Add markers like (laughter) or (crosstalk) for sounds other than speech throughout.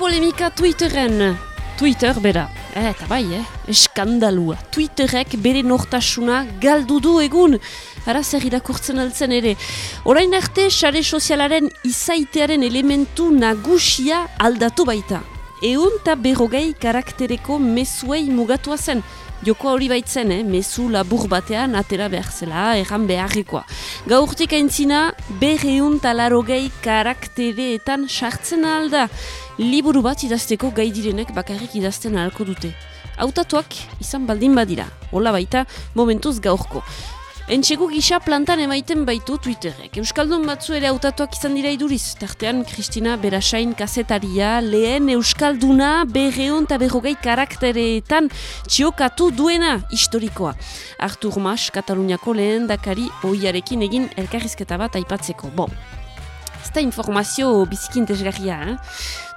Polemika Twitteren. Twitter bera. Eh, eta bai, eh? Eskandalua. Twitterek bere nortasuna galdu du egun. Ara zer irakurtzen altzen ere. Orain arte, sare sozialaren izaitearen elementu nagusia aldatu baita. Eun eta berrogei karaktereko mezuei mugatua zen. Joko hori baitzen, eh? mezu labur batean atera behar zela, erran beharrekoa. Gaurtik aintzina, berreun talarogei karaktereetan sartzen alda. Liburu bat idazteko gai direnek bakarrik idazten ahalko dute. Hautatuak izan baldin badira. Hola baita, momentuz gaurko. Entxego gisa plantan emaiten baitu Twitterrek. Euskaldun batzu ere hautatuak izan dira iduriz. Tartean, Kristina Berasain kazetaria, lehen Euskalduna berreon eta berrogei karaktereetan txiokatu duena historikoa. Artur Mas, Kataluniako lehen dakari oiarekin egin elkarrizketa bat aipatzeko. Bon, ez da informazio bizikintezgarria, eh?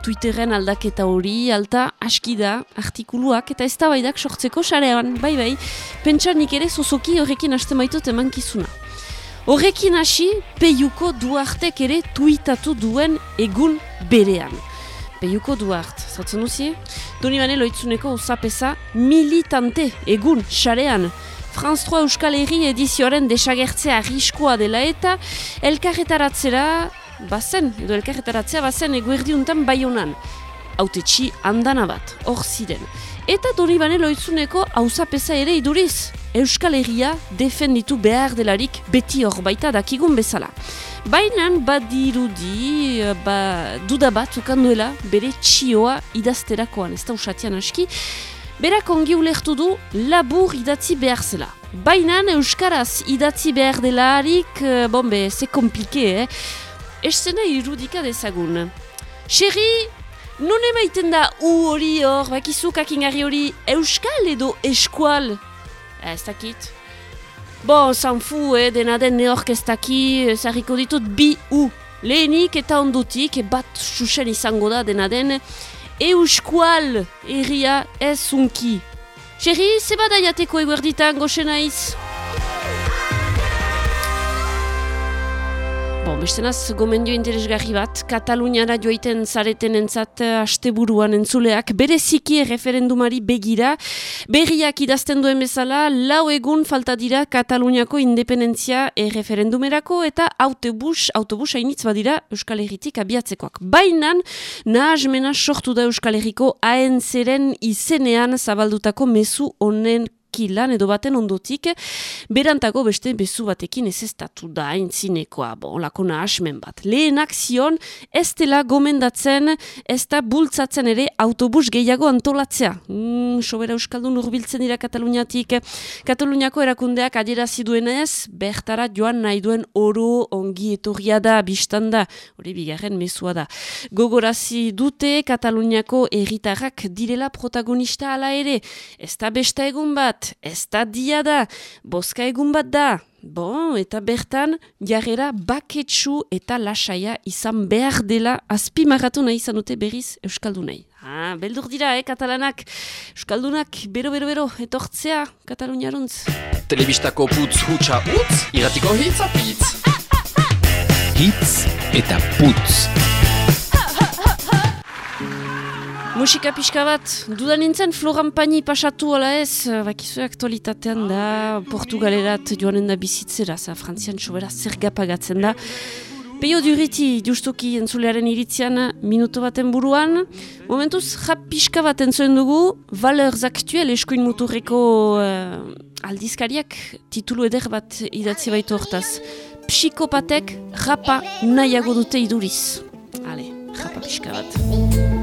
Twitterren aldaketa hori, alta aski da, artikuluak, eta ez da baidak sortzeko sarean, bai bai, pentsa nik ere zozoki horrekin haste maitut emankizuna. Horrekin hasi, peiuko duartek ere tuitatu duen egun berean. Peiuko duart, zatzen duzie? Doni bane loitzuneko usapesa militante egun sarean. Franz 3 Euskal Herri edizioaren desagertzea arriskoa dela eta elkarretaratzera bazen, edo elkarretaratzea bazen eguerdiuntan bai honan. Autetxi handana bat, hor ziren. Eta dori bane loitzuneko hauzapesa ere iduriz. Euskal Herria defenditu behar delarik beti hor baita dakigun bezala. Baina badirudi, ba, duda bat ukanduela bere txioa idazterakoan, ez da usatian aski, berak ongi ulertu du labur idatzi behar zela. Baina Euskaraz idatzi behar delarik, eh, bombe, ze komplike, eh? Eszena irudika dezagun. Xerri, non emaiten da u hori hor, bakizu kakingarri hori, euskal edo eskual? Eh, ez dakit. Bon, zanfu, eh, dena den neork ez daki, zarriko ditut bi u. Lehenik eta ondutik, bat susen izango da dena den, euskual erria ez unki. Xerri, zeba daiateko eguerditan goxe Bon, bestenaz, gomendio interesgarri bat, Kataluniara joiten zareten entzat eh, asteburuan entzuleak, bereziki referendumari begira, berriak idazten duen bezala, lau egun falta dira Kataluniako independentzia referendumerako eta autobus, autobus hainitz badira Euskal Herritik abiatzekoak. Bainan, nahazmena sortu da Euskal Herriko ANC-ren izenean zabaldutako mezu honen lan edo baten ondotik, berantako beste bezu batekin ez ez datu da entzinekoa, bon, lako nahasmen bat. Lehen akzion, ez dela gomendatzen, ez da bultzatzen ere autobus gehiago antolatzea. Mm, sobera Euskaldun urbiltzen dira Kataluniatik. Kataluniako erakundeak adierazi duenez, bertara joan nahi duen oro ongi etorria da, biztan da, hori bigarren mezua da. Gogorazi dute Kataluniako erritarrak direla protagonista ala ere, ez da besta egun bat, ez da dia da, boska egun bat da. Bon, eta bertan, jarrera baketsu eta lasaia izan behar dela azpimarratu nahi izan dute berriz Euskaldunei. Ah, beldur dira, eh, katalanak. Euskaldunak, bero, bero, bero, etortzea, kataluniaruntz. Telebistako putz hutsa utz, iratiko hitz apitz. Hitz eta putz. Musika pixka bat, dudan nintzen Floran Pani pasatu ala ez, bakizu aktualitatean da, Portugalerat joanen da bizitzera, za frantzian sobera zer gapagatzen da. Peio duriti justuki entzulearen iritzian minuto baten buruan, momentuz jap pixka bat entzuen dugu, Valeurs Actuel eskuin muturreko uh, aldizkariak titulu eder bat idatzi baitu hortaz. Psikopatek japa nahiago dute iduriz. Ale, japa pixka bat.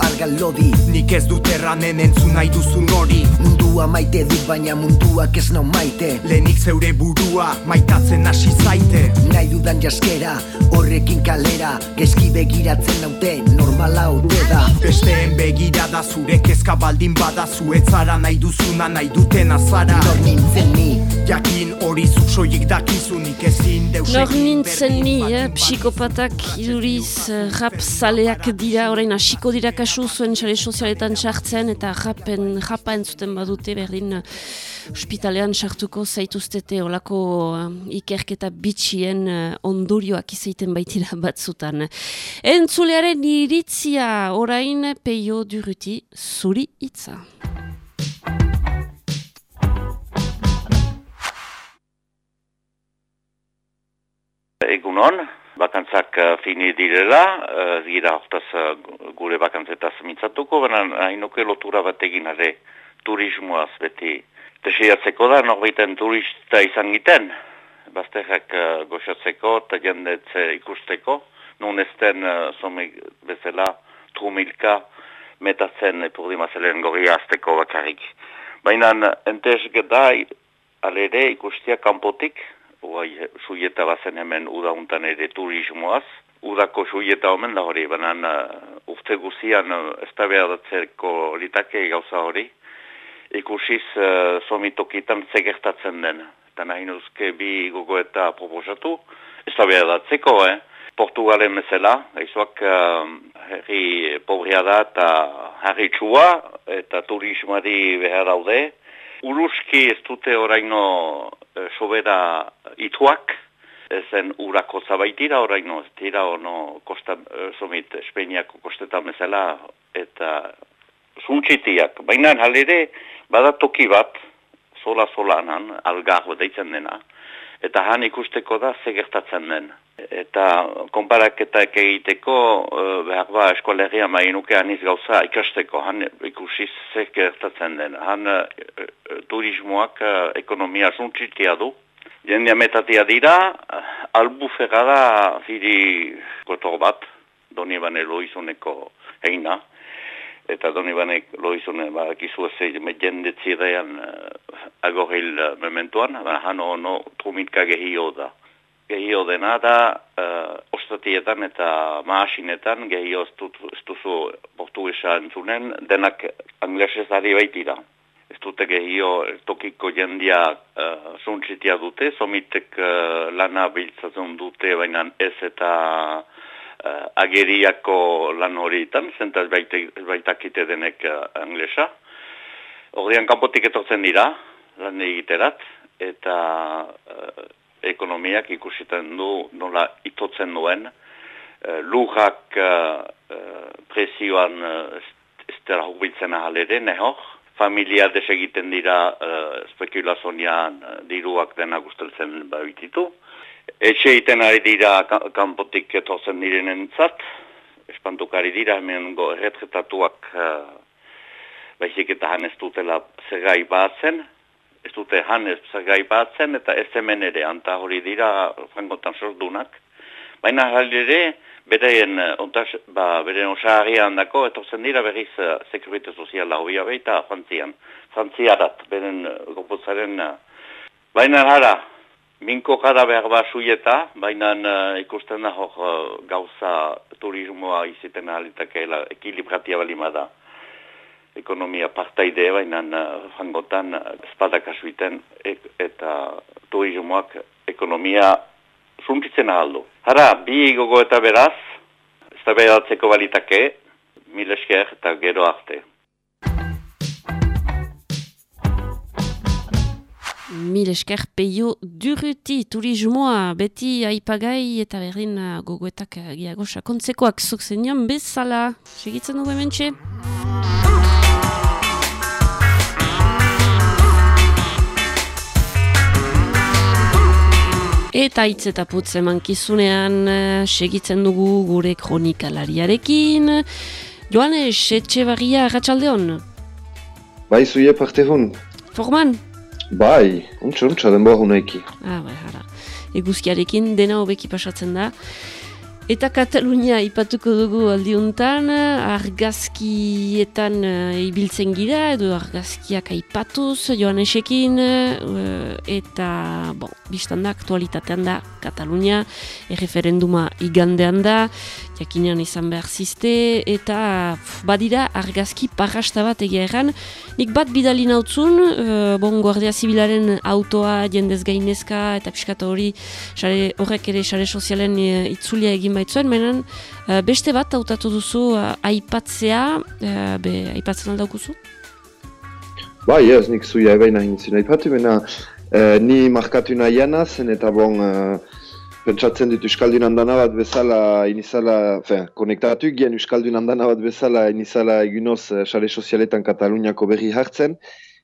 argal lodi. Nik ez dut erranen entzun nahi duzun hori. Mundu mundua maite dut baina munduak ez nau maite. Lenik zeure burua maitatzen hasi zaite. Nahi dudan jaskera horrekin kalera. Gezki begiratzen naute normala haute da. Besteen begirada zure kezka baldin bada Zuetzara nahi duzuna nahi duten azara. Nor nintzen ni? Jakin hori zuzoik dakizunik ezin deusek Nor nintzen ni, eh, psikopatak iduriz eh, rap zaleak dira, orain hasiko dira kasu zuen sare sozialetan sartzen eta rapen, rapa entzuten badute berdin eh, ospitalean sartuko zaituztete olako eh, ikerketa bitxien eh, ondorioak izaiten baitira (laughs) batzutan. Entzulearen iritzia orain peio duruti zuri hitza. Egunon, bakantzak uh, fini direla, uh, gira hortaz uh, gure bakantzetaz mintzatuko, baina hainoke lotura bat egin are turismoaz beti. Deseiatzeko da, norbaiten turista izan giten, bazterrak uh, goxatzeko eta jendetze ikusteko, nun ezten uh, zomik bezala trumilka metatzen epurdi mazelen gorria azteko bakarrik. Baina entez gedai alere ikustia kanpotik, Uai, suieta bazen hemen udauntan ere turismoaz. Udako suieta omen da hori, banan uh, urte guzian uh, ez da behadatzeko litake gauza hori. Ikusiz uh, somitokitan zegertatzen den. Eta nahi nuzke bi gogo eta proposatu. Ez da behadatzeko, eh? Portugalen mesela, aizuak uh, herri pobria da eta herri txua eta turismoari behar daude. Uruski ez dute oraino e, sobera ituak, ezen urako zabaitira oraino, ez dira ono kosta, e, somit, Espeiniako kostetan bezala, eta zuntxitiak. Baina halere, badatoki bat, sola-solanan, algarro deitzen dena, eta han ikusteko da zegertatzen den. Eta konparaketak egiteko, uh, behar ba, eskolegia mainuke aniz gauza ikasteko, han ikusiz zegertatzen den. Han uh, turismoak uh, ekonomia zuntzitia du. Jendea metatia dira, albufera da ziri kotor bat, doni bane loizuneko heina. Eta doni bane loizune bakizu ez jendetzirean uh, agoril uh, mementuan, han ono trumitka gehio da gehio dena da uh, ostatietan eta maasinetan gehio ez duzu portugesa entzunen, denak anglesez ari baitira. Ez dute gehio tokiko jendia uh, zuntzitia dute, somitek uh, lana biltzatzen dute, baina ez eta uh, ageriako lan horietan, zentaz baitakite denek uh, anglesa. Ordean kanpotik etortzen dira, lan egiterat, eta ekonomiak ikusitan du nola itotzen duen, uh, lujak uh, uh, presioan uh, ez dara hubitzen ahalere, nehor, familia desegiten dira uh, spekulazonian uh, diruak dena guzteltzen babititu. Etxe iten ari dira kanpotik etortzen diren entzat, espantukari dira hemen go erretretatuak uh, baizik eta han ez dutela zegai batzen, ez dute han ez zagai batzen eta ez hemen ere anta hori dira frangotan sordunak. Baina jali ere, bereien, ontas, ba, bereien osaharian dako, etortzen dira berriz uh, sekurite soziala hobia behita frantzian. Frantziarat, beren uh, goputzaren. Uh. Baina jara, minko gara behar ba suieta, baina uh, ikusten da hor uh, gauza turismoa iziten alitakeela ekilibratia balimada ekonomia partaide baina uh, jangotan uh, espadak asuiten eta turismoak ekonomia suntitzen ahaldu. Hara, bi gogo eta beraz, ez da balitake, mil esker eta gero arte. Mil esker peio duruti turismoa beti aipagai eta berdin uh, gogoetak uh, giago sakontzekoak zuk bezala. Segitzen dugu hemen Eta hitz eta putz emankizunean eh, segitzen dugu gure kronikalariarekin. Joanes, etxe barria ratxaldeon? Bai, zuie parte hon. Forman? Bai, untsa, untsa, denboa honaiki. Ah, bai, hara. Eguzkiarekin dena hobeki pasatzen da. Eta Katalunia ipatuko dugu aldiuntan, argazkietan uh, ibiltzen gira, edo argazkiak aipatuz, Joanesekin, uh, eta, bon, biztan da, aktualitatean da, Katalunia, erreferenduma igandean da, jakinean izan behar ziste, eta badira argazki parrasta bat egia erran. Nik bat bidali nautzun, uh, bon, Guardia Zibilaren autoa jendez gainezka, eta piskata hori horrek ere sare sozialen itzulia egin baitzuen, menen uh, beste bat hautatu duzu uh, aipatzea, uh, be, aipatzen aldaukuzu? Bai, ez, nik zuia ebaina hintzin aipatu, mena, ni markatu nahiana zen eta bon, pentsatzen dut Euskaldun handana bat bezala inizala, fe, konektatu gian Euskaldun handana bat bezala inizala egunoz sare sozialetan Kataluniako berri hartzen,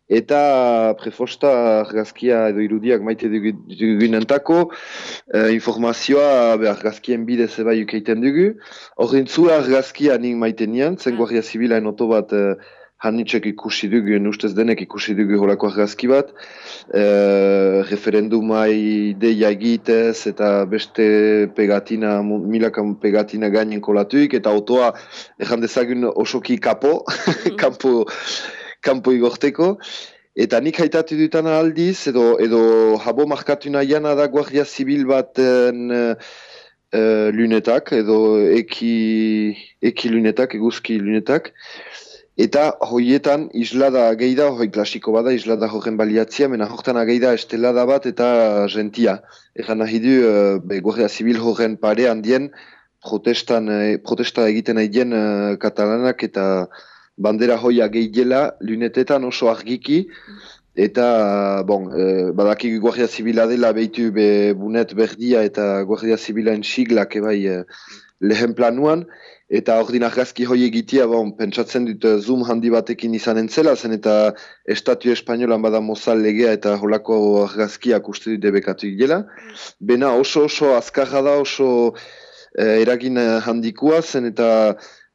eta prefosta argazkia edo irudiak maite dugunentako uh, informazioa be, argazkien bidez eba ukeiten dugu. Horren zu argazkia nik maite nian, zen Guardia Zibilaen oto bat uh, Hanitxek ikusi dugu, ustez denek ikusi dugu horako argazki bat. E, referendumai ideia egitez eta beste pegatina, milaka pegatina gainen kolatuik, eta autoa ezan dezagun osoki kapo, mm. (laughs) kampo, kampo igorteko. Eta nik haitatu dutan aldiz, edo, edo habo markatu nahiana da Guardia Zibil baten uh, lunetak, edo eki, eki lunetak, eguzki lunetak. Eta hoietan islada geida, hoi klasiko bada, islada horren baliatzia, mena horretan ageida estelada bat eta gentia. Egan nahi du, uh, be, Guardia Zibil horren pare handien, protestan, eh, protesta egiten nahi uh, katalanak eta bandera hoia gehiela, lunetetan oso argiki, eta, bon, uh, badaki Guardia Zibila dela behitu be bunet berdia eta Guardia Zibilaen siglak ebai uh, lehen planuan, Eta hor din argazki hoi egitea, bon, pentsatzen dut eh, zoom handi batekin izan entzela, zen eta Estatu Espainolan bada mozal legea eta holako argazkiak uste dut debekatu gila. Bena oso oso azkarra da, oso eh, eragin handikua, zen eta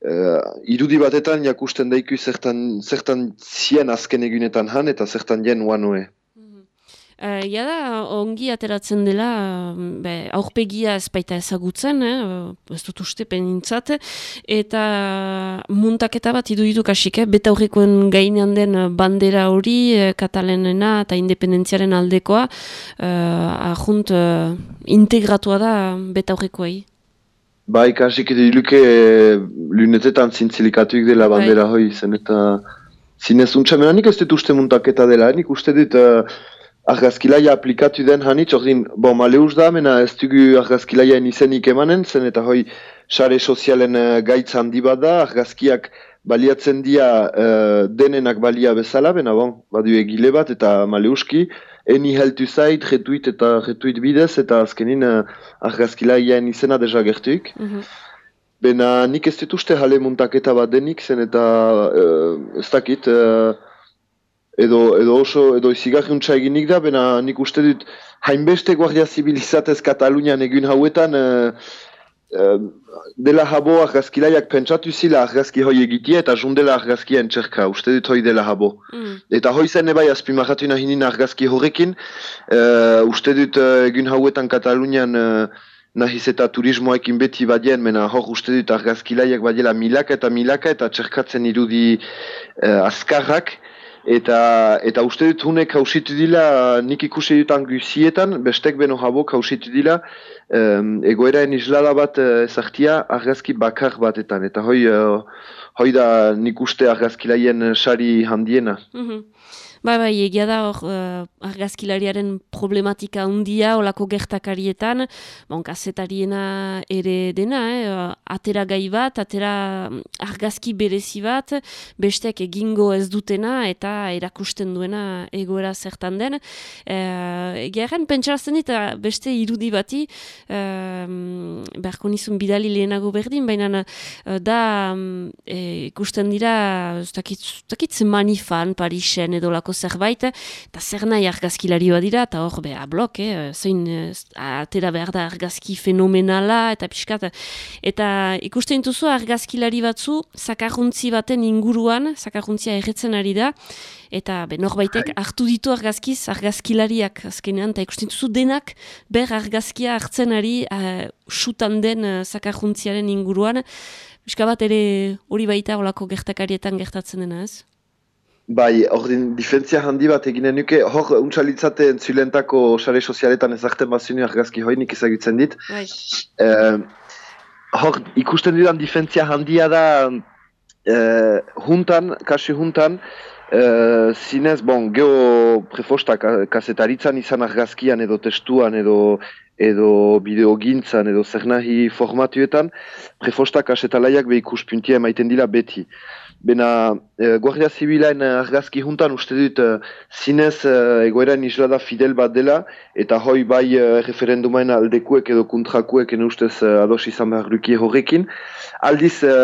eh, irudi batetan jakusten daiku zertan, zertan zien azken egunetan han eta zertan jen uanoe. Uh, ja da, ongi ateratzen dela, be, aurpegia ez baita ezagutzen, eh, ez dut uste penintzat, eta muntaketa bat idu idu kasik, eh, beta horrekoen gainean den bandera hori, eh, katalenena eta independentziaren aldekoa, uh, ahunt uh, integratua da beta horrekoei. Ba, ikasik edo iluke lunetetan zintzilikatuik dela bai. bandera bai. hoi, zen eta zinez untsa, nik ez dut uste muntaketa dela, nik uste dut... Argazkilaia aplikatu den hanitz, ordin, bon, maleuz da, mena ez dugu argazkilaiaen izenik emanen, zen eta hoi sare sozialen uh, gaitz handi bat da, argazkiak baliatzen dira uh, denenak balia bezala, bena bon, badu egile bat eta maleuski, eni heltu zait, retuit eta retuit bidez, eta azkenin uh, argazkilaiaen izena deja gertuik. Mm Bena nik ez dituzte jale muntaketa bat denik, zen eta uh, ez dakit, edo, edo oso edo izigarriuntza eginik da, bena nik uste dut hainbeste guardia zibilizatez Katalunian egin hauetan uh, uh, dela habo argazkilaiak pentsatu zila argazki hoi egitea eta jundela argazkien txerka, uste dut hoi dela habo. Mm. Eta hoi zen ebai azpimarratu nahinin argazki horrekin, uh, uste dut uh, egin hauetan Katalunian uh, nahiz eta turismoekin beti badien, mena hor uste dut argazkilaiak badiela milaka eta milaka eta txerkatzen irudi uh, azkarrak, eta eta uste dut hunek hausitu dila nik ikusi dutan guzietan, bestek beno habok hausitu dila um, egoeraen islada bat uh, ezartia argazki bakar batetan eta hoi, uh, hoi da nik uste argazkilaien sari handiena. Mm Bai, bai, egia da hor uh, argazkilariaren problematika handia olako gertakarietan, bon, kasetariena ere dena, eh, atera gai bat, atera mm, argazki berezi bat, bestek egingo ez dutena eta erakusten duena egoera zertan den. Uh, egia erren, pentsarazten dit, beste irudi bati, uh, beharko nizun bidali lehenago berdin, baina da um, ikusten dira, ez dakit, manifan, Parisen edo lako olako zerbait, eta zer nahi argazkilari dira, eta hor, beha, blok, eh, zein atera behar da argazki fenomenala, eta pixkat, eta ikusten duzu argazkilari batzu, zakarruntzi baten inguruan, zakarruntzia erretzen ari da, eta be, norbaitek bai. hartu ditu argazkiz, argazkilariak azkenean, eta ikusten duzu denak ber argazkia hartzen ari uh, sutan den uh, zakarruntziaren inguruan, Euska bat ere hori baita olako gertakarietan gertatzen dena ez? Bai, hor din, difentzia handi bat eginen nuke, hor untsalitzate entzulentako sare sozialetan ezartzen bazinu argazki hoinik ezagutzen dit. Bai. Eh, hor ikusten dudan difentzia handia da eh, juntan, kasi juntan, Uh, zinez, bon, geho prefosta kasetaritzan izan argazkian edo testuan edo edo bideogintzan edo zer nahi formatuetan, prefosta kasetalaiak be ikuspuntia emaiten dira beti. Bena, e, Guardia Zibilaen argazki juntan uste dut e, zinez e, egoeran islada fidel bat dela eta hoi bai e, referendumaen aldekuek edo kontrakuek ene ustez e, ados izan behar duki horrekin. Aldiz, e,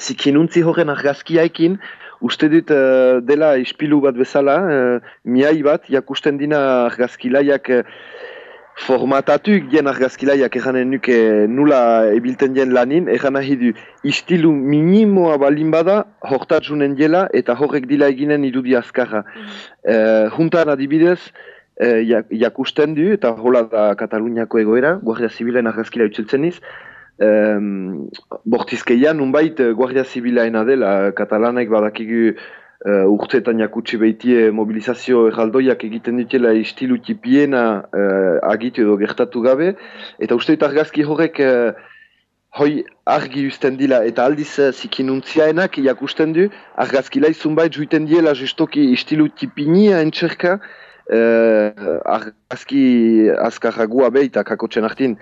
zikinuntzi horren argazkiaikin, uste dut uh, dela ispilu bat bezala, uh, miai bat, jakusten dina argazkilaiak uh, formatatu gen argazkilaiak eranen nuke nula ebilten dien lanin, eran nahi du istilu minimoa balin bada hortatzunen dela eta horrek dila eginen irudi azkarra. Mm juntan adibidez, uh, jakusten du eta hola da Kataluniako egoera, Guardia Zibilen argazkila utzeltzen iz, um, bortizkeian unbait eh, Guardia Zibilaena dela, katalanek badakigu uh, urteetan jakutsi behitie mobilizazio erraldoiak egiten ditela istilu tipiena uh, agitu edo gertatu gabe, eta uste dut argazki horrek uh, hoi argi usten dila, eta aldiz uh, zikinuntziaenak jakusten du, argazki laizun bait juiten diela justoki istilu tipinia entxerka, uh, argazki azkarragua behi eta kakotxen hartin,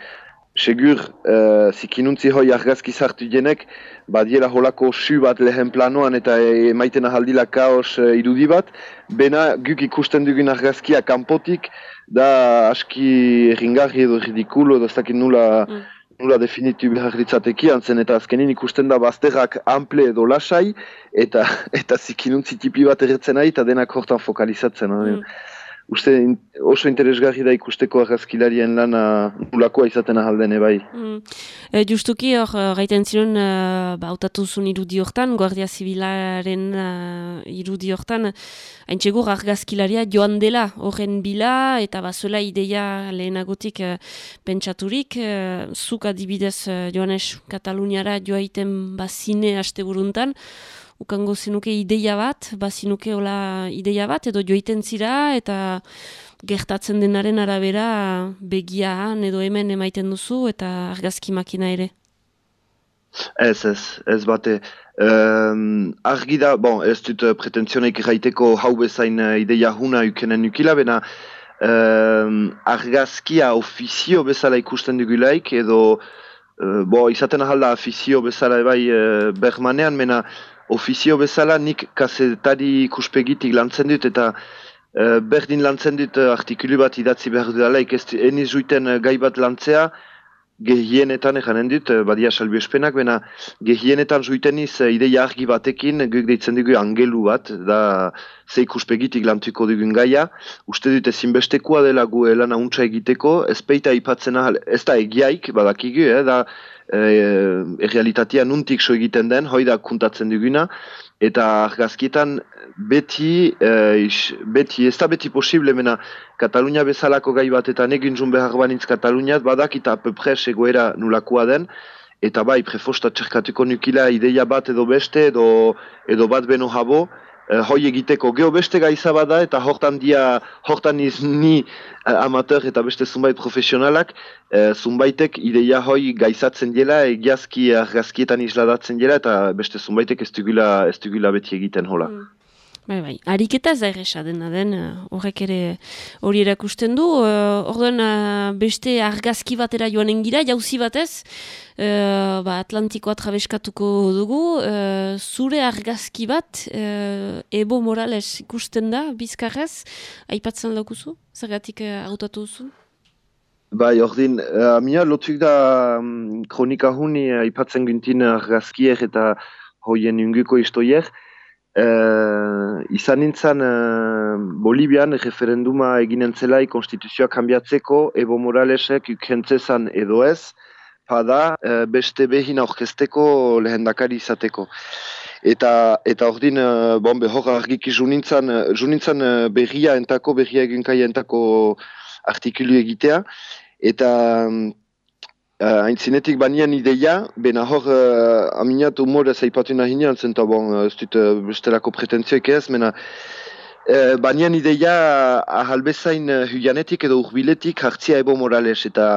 segur uh, zikinuntzi hoi argazki zartu jenek, badiela holako su bat lehen planoan eta emaiten ahaldila kaos uh, irudi bat, bena guk ikusten dugun argazkia kanpotik, da aski ringarri edo ridikulo edo ez dakit nula, mm. nula definitu behar ditzateki, antzen eta azkenin ikusten da bazterrak ample edo lasai, eta, (laughs) eta zikinuntzi tipi bat erretzen ari eta denak hortan fokalizatzen. Mm uste oso interesgarri da ikusteko argazkilarien lana nulakoa izaten ahaldene bai. Mm. E, justuki hor, eh, gaiten ziren, uh, ba, zuen irudi hortan, Guardia Zibilaren uh, irudi hortan, haintxegur argazkilaria joan dela horren bila, eta bazuela ideia lehenagotik uh, pentsaturik, uh, zuk adibidez uh, joanes Kataluniara joaiten bazine haste buruntan, ukango zenuke ideia bat, bazinuke hola ideia bat, edo joiten zira, eta gertatzen denaren arabera begiaan edo hemen emaiten duzu, eta argazki makina ere. Ez, ez, ez bate. Um, argi da, bon, ez dut uh, pretenzionek gaiteko hau bezain uh, ideia huna ukenen ukila, bena um, argazkia ofizio bezala ikusten dugulaik, edo uh, bo, izaten ahalda ofizio bezala bai uh, bermanean, mena ofizio bezala nik kasetari ikuspegitik lantzen dut eta uh, berdin lantzen dut uh, artikulu bat idatzi behar dut ez eniz zuiten uh, gai bat lantzea, gehienetan eganen dut, badia salbi espenak, bena gehienetan zuiten iz ideia argi batekin, guk deitzen dugu angelu bat, da ze ikuspegitik lantuko dugun gaia, uste dut ezinbestekoa dela gu hauntza egiteko, ez peita ipatzen ahal, ez da egiaik, badakigu, eh, da e, errealitatea nuntik so egiten den, hoi da kuntatzen duguna, eta argazkietan beti, e, beti, ez da beti posible, mena Katalunia bezalako gai bat eta negin zun behar banitz Kataluniat, badak eta apepres egoera nulakoa den, eta bai, prefosta txerkatuko nukila ideia bat edo beste, edo, edo bat beno jabo, hoi egiteko geho beste gaiza bada eta hortan dia, hortan iz ni uh, amateur eta beste zunbait profesionalak, uh, zunbaitek ideia hoi gaizatzen dela, egiazki argazkietan isladatzen dela eta beste zunbaitek ez dugula, ez dugula beti egiten hola. Mm. Bai, bai. Ariketa zairresa dena den, horrek ere hori erakusten du. Orduan beste argazki batera joan engira, jauzi batez, uh, ba, Atlantikoa trabeskatuko dugu. zure argazki bat, uh, Ebo Morales ikusten da, bizkarrez, aipatzen daukuzu? Zergatik uh, autatu duzu? Bai, ordin, uh, amia lotuk da um, kronika huni aipatzen gintin argazkiek eta hoien unguko istoiek. Uh, izan nintzen uh, Bolibian referenduma eginen zelai konstituzioa kanbiatzeko Evo Moralesek ukentzezan edo ez, pada uh, beste behin aurkezteko lehendakari izateko. Eta eta ordin, bon, behor argiki junintzen uh, berria entako, berria eginkai entako artikulu egitea, eta Uh, Aintzinetik banian ideia, bena hor uh, aminat humor ez aipatu nahi nian, zenta bon, ez dut uh, bestelako pretentzioek ez, mena uh, banian ideia ahalbezain uh, huyanetik edo urbiletik hartzia ebo morales, eta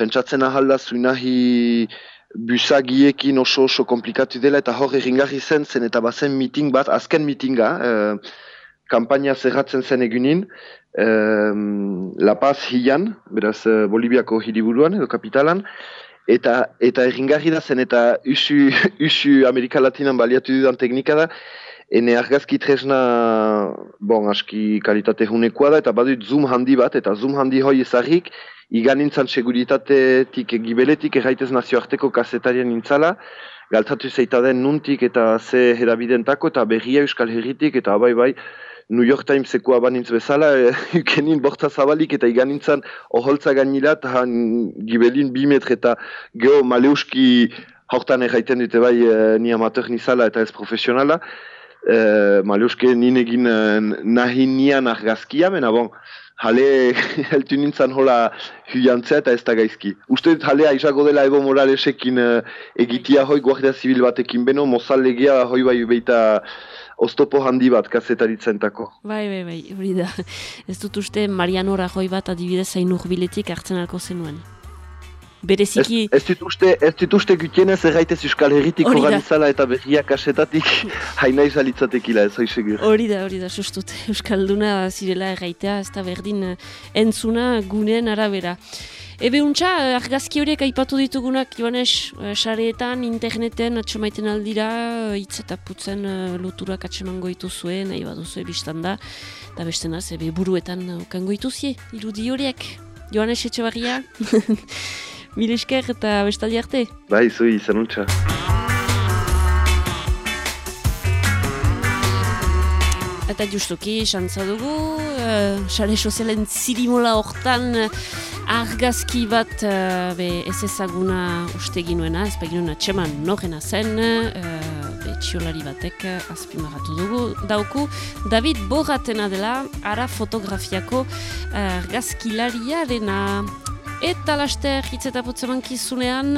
pentsatzen ahalda zuinahi busagiekin oso oso komplikatu dela, eta hor erringarri zen zen eta bazen miting bat, azken mitinga, uh, kampaina zerratzen zen egunin, um, La Paz hilan, beraz uh, Bolibiako hiriburuan edo kapitalan, eta eta erringarri da zen eta usu, (laughs) usu Amerika Latinan baliatu dudan teknika da, ene argazki tresna, bon, aski kalitate hunekoa da, eta badut zoom handi bat, eta zoom handi hoi ezarrik, igan nintzen seguritatetik gibeletik erraitez nazioarteko kasetarien nintzala, galtzatu zeita den nuntik eta ze hedabidentako eta berria euskal herritik eta bai bai, New York Timeseko abanintz bezala, (laughs) e, ukenin borta zabalik eta iganintzan oholtza gainila, eta gibelin bi metre eta geho maleuski hortan erraiten dute bai e, ni amateur nizala eta ez profesionala. E, maleuski ninegin e, nahi nian argazkia, mena bon, jale (laughs) heltu nintzen hola huiantzea eta ez da gaizki. Uste dut jalea izako dela Evo Moralesekin e, egitia hoi guardia zibil batekin beno, mozal legia hoi bai beita oztopo handi bat kazetaritzentako. Bai, bai, bai, hori da. Ez dut uste Mariano Rajoi bat adibidez zain urbiletik hartzen alko zenuen. Bereziki... Ez, ez dut uste, ez dut uste gutienez erraitez Euskal Herritik organizala eta berriak kasetatik (laughs) haina izalitzatekila, ez hori segur. Hori da, hori da, sustut. Euskalduna zirela erraitea, ez da berdin eh, entzuna gunean arabera. Ebe untxa, argazki horiek aipatu ditugunak, Joanes, eh, sareetan, interneten, atxemaiten aldira, eh, hitz eta putzen loturak atxemango ituzue, nahi baduzue biztan da, eta beste naz, ebe buruetan okango ituzie, irudi horiek. Joanes, etxe barria, (laughs) mil esker eta bestaldi arte. Bai, zui, izan Eta justuki, xantza dugu, uh, sare sozialen zirimola hortan, argazki bat uh, be ez ezaguna uste ginuena, ez beginuna txeman norena zen, uh, be txiolari batek azpimarratu dugu. Dauku, David Boratena dela, ara fotografiako uh, argazkilaria dena Eta laster hitz eta kizunean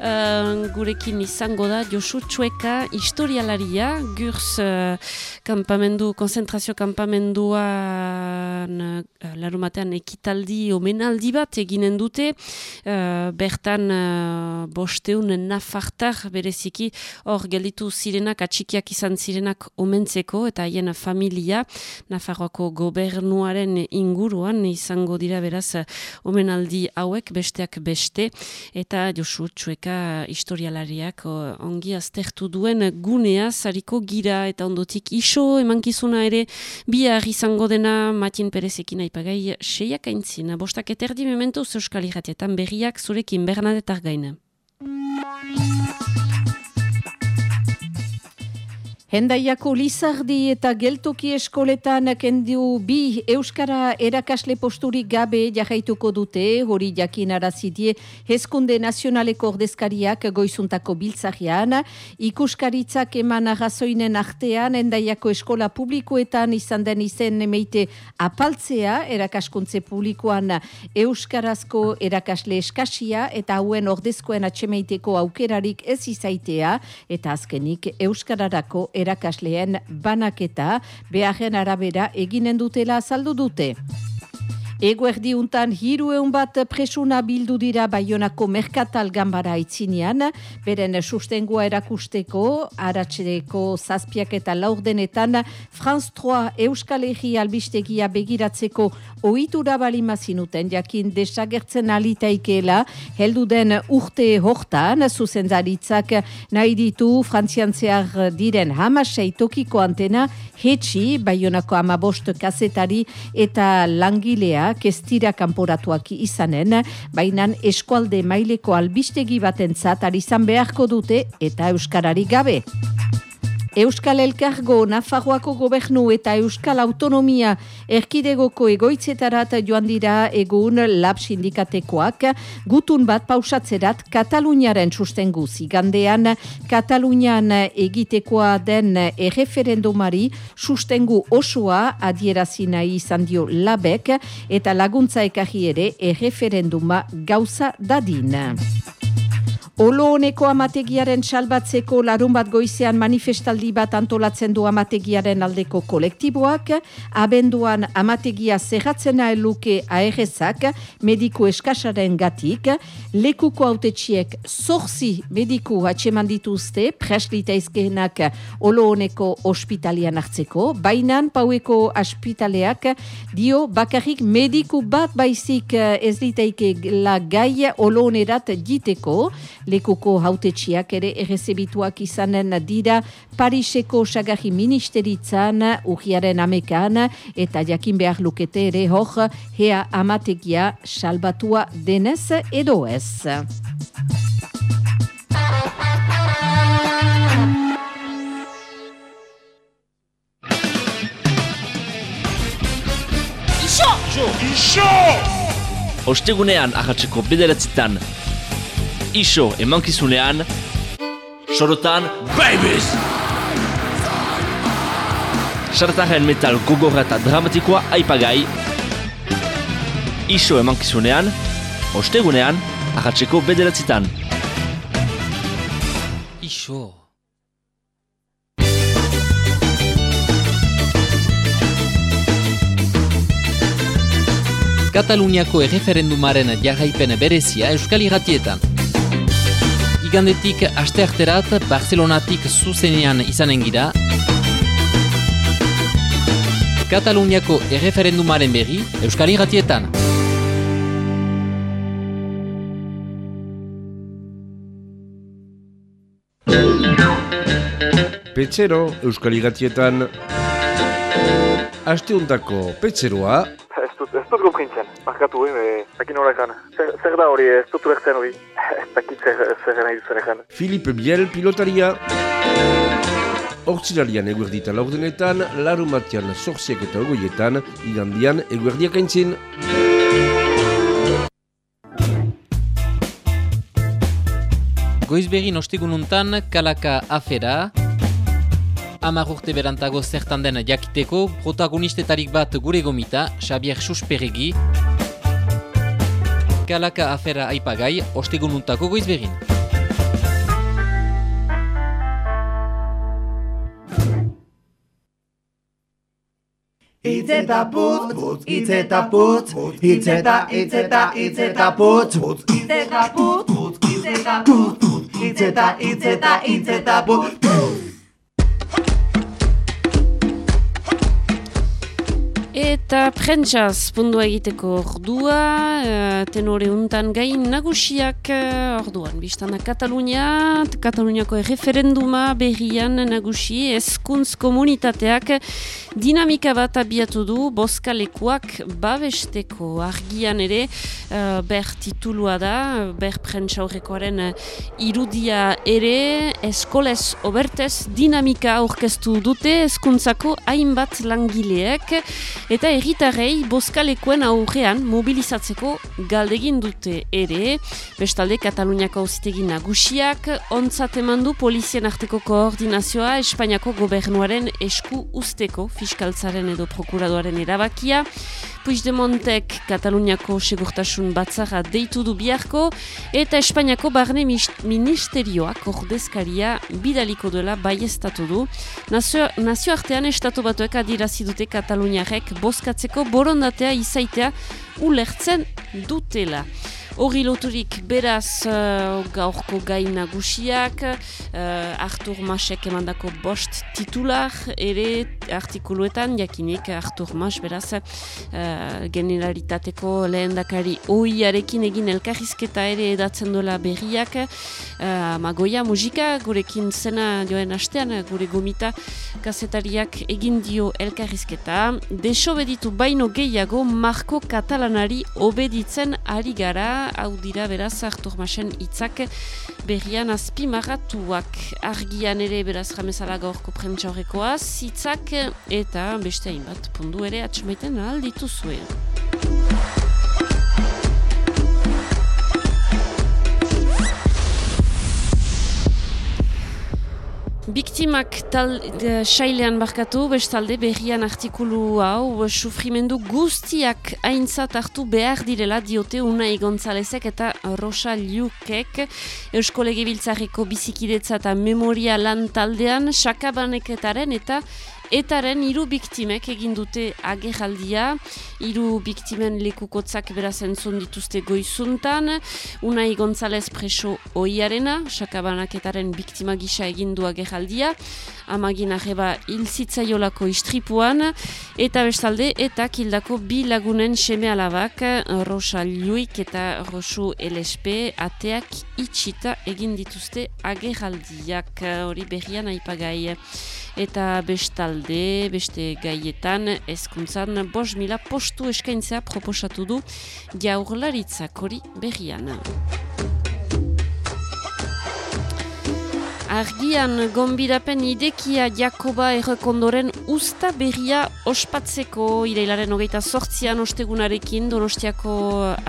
uh, gurekin izango da Josu Txueka historialaria, gurs uh, kampamendu, konzentrazio kampamenduan uh, larumatean ekitaldi omenaldi bat eginen dute, uh, bertan uh, bosteun nafartar bereziki hor gelitu zirenak, atxikiak izan zirenak omentzeko eta haien familia Nafarroako gobernuaren inguruan izango dira beraz omenaldi hauek besteak beste. Eta Josu Txueka historialariak ongi aztertu duen gunea zariko gira eta ondotik iso emankizuna ere bihar izango dena Matin Perezekin aipagai seiak aintzin. Bostak eterdi memento zeuskal irratietan berriak zurekin Bernadetar gaina. Hendaiako Lizardi eta Geltoki eskoletan kendu bi Euskara erakasle posturik gabe jarraituko dute, hori jakin arazidie hezkunde nazionaleko ordezkariak goizuntako biltzahian, ikuskaritzak eman arrazoinen artean Hendaiako eskola publikoetan izan den izen emeite apaltzea erakaskuntze publikoan Euskarazko erakasle eskasia eta hauen ordezkoen atxemeiteko aukerarik ez izaitea eta azkenik Euskararako erakasleen banaketa beharren arabera eginen dutela azaldu dute. Ego erdiuntan hiru eun bat presuna bildu dira Baionako Merkatal Gambara itzinean, beren sustengua erakusteko, aratxereko zazpiak eta laurdenetan, Franz 3 Euskal Egi albistegia begiratzeko ohitura balima zinuten, jakin desagertzen alitaikela, heldu den urte hortan, zuzendaritzak nahi ditu frantziantzear diren hamasei tokiko antena, hetxi, Baionako amabost kazetari eta langilea, kestira kanporatuak izanen, baina eskualde maileko albistegi batentzat ari izan beharko dute eta euskarari gabe. Euskal Elkargo, Nafarroako gobernu eta Euskal Autonomia erkidegoko egoitzetarat joan dira egun lab sindikatekoak gutun bat pausatzerat Kataluniaren sustengu zigandean Katalunian egitekoa den erreferendumari sustengu osoa adierazina izan dio labek eta laguntza ekarri ere erreferenduma gauza dadin. Olo honeko amategiaren salbatzeko larun bat goizean manifestaldi bat antolatzen du amategiaren aldeko kolektiboak, abenduan amategia zerratzena eluke aerrezak mediku eskasaren gatik, lekuko autetxiek zorzi mediku atseman dituzte preslita izkenak olo honeko ospitalian hartzeko, bainan paueko ospitaleak dio bakarrik mediku bat baizik ez diteike la gai olo honerat jiteko, lekuko hautetxiak ere errezebituak izanen dira Pariseko sagarri ministeritzan urriaren amekan eta jakin behar lukete ere hor hea amategia salbatua denez edo ez. Iso! Iso! Ostegunean ahatzeko bederatzitan iso emankizunean Sorotan Babies! Sartaren metal gogorra eta dramatikoa aipagai. Iso emankizunean Ostegunean ahatzeko bederatzitan. Iso. Kataluniako erreferendumaren jarraipen berezia Euskal Iratietan igandetik astearterat Barcelonatik zuzenean izanen gira. Kataluniako erreferendumaren berri Euskal Iratietan. Petzero Euskal Iratietan. Asteuntako dut markatu, eh, zakin horrekan. Zer, zer da hori, ez dut ulertzen hori, (laughs) ez dakit zer, zer nahi duzen ekan. Filipe Biel pilotaria. Hortzilarian eguerdita laurdenetan, larumatian sorziak eta ogoietan, igandian eguerdiak aintzin. Goizbegin ostegununtan kalaka afera, Amar urte berantago zertan den jakiteko, protagonistetarik bat gure gomita, Xabier Susperegi. Kalaka afera aipagai, ostegun untako goiz begin. Itzeta putz, putz, itzeta putz, itzeta, itzeta, itzeta putz, putz, itzeta putz, putz, itzeta putz, itzeta, itzeta, itzeta putz, Eta prentsaz pundua egiteko ordua, uh, tenore untan gain nagusiak uh, orduan. Bistana Katalunia, Kataluniako referenduma berrian nagusi, eskuntz komunitateak dinamika bat abiatu du, boskalekuak babesteko argian ere, uh, ber titulua da, ber prentsa horrekoaren irudia ere, eskolez obertez dinamika aurkeztu dute, eskuntzako hainbat langileek, eta erritarrei boskalekuen aurrean mobilizatzeko galdegin dute ere, bestalde Kataluniako auzitegi nagusiak, ontzat emandu polizien arteko koordinazioa Espainiako gobernuaren esku usteko fiskaltzaren edo prokuradoaren erabakia, Puigdemontek Kataluniako segurtasun batzara deitu du biharko eta Espainiako barne ministerioak ordezkaria bidaliko duela baiestatu du. Nazio, nazioartean estatu batuek adirazi dute Kataluniarek bozkatzeko borondatea izaitea ulertzen dutela. Hori loturik beraz uh, gaurko gain nagusiak, uh, Artur Masek emandako bost titular, ere artikuluetan, jakinik Artur Mas beraz uh, generalitateko lehen dakari oiarekin egin elkarrizketa ere edatzen dola berriak, uh, magoia muzika gurekin zena joen astean, gure gomita kazetariak egin dio elkarrizketa, desobeditu baino gehiago Marko Katala auzolanari obeditzen ari gara, hau dira beraz Artur Masen itzak berrian azpimarratuak. Argian ere beraz jamezala gaurko prentsa horrekoa, zitzak eta beste hainbat pundu ere atxamaiten alditu zuen. Biktimak tal e, sailean barkatu, bestalde berrian artikulu hau, sufrimendu guztiak aintzat hartu behar direla diote una Gonzalezek eta Rosa Liukek. Eusko Legebiltzarreko bizikidetza eta memoria lan taldean, sakabaneketaren eta Etaren hiru biktimek egin dute agerraldia, hiru biktimen lekukotzak beraz entzun dituzte goizuntan, Unai González preso oiarena, sakabanaketaren biktima gisa egin du agerraldia, amagin arreba hil zitzaiolako istripuan, eta bestalde, eta kildako bi lagunen seme alabak, Rosa Luik eta Rosu LSP, ateak itxita egin dituzte agerraldiak, hori berrian aipagai. Eta bestalde, beste gaietan, ezkuntzan, bos mila postu eskaintzea proposatu du jaurlaritzak hori berrian. Argian gonbidapen idekia Jakoba errekondoren usta berria ospatzeko irailaren hogeita sortzian ostegunarekin donostiako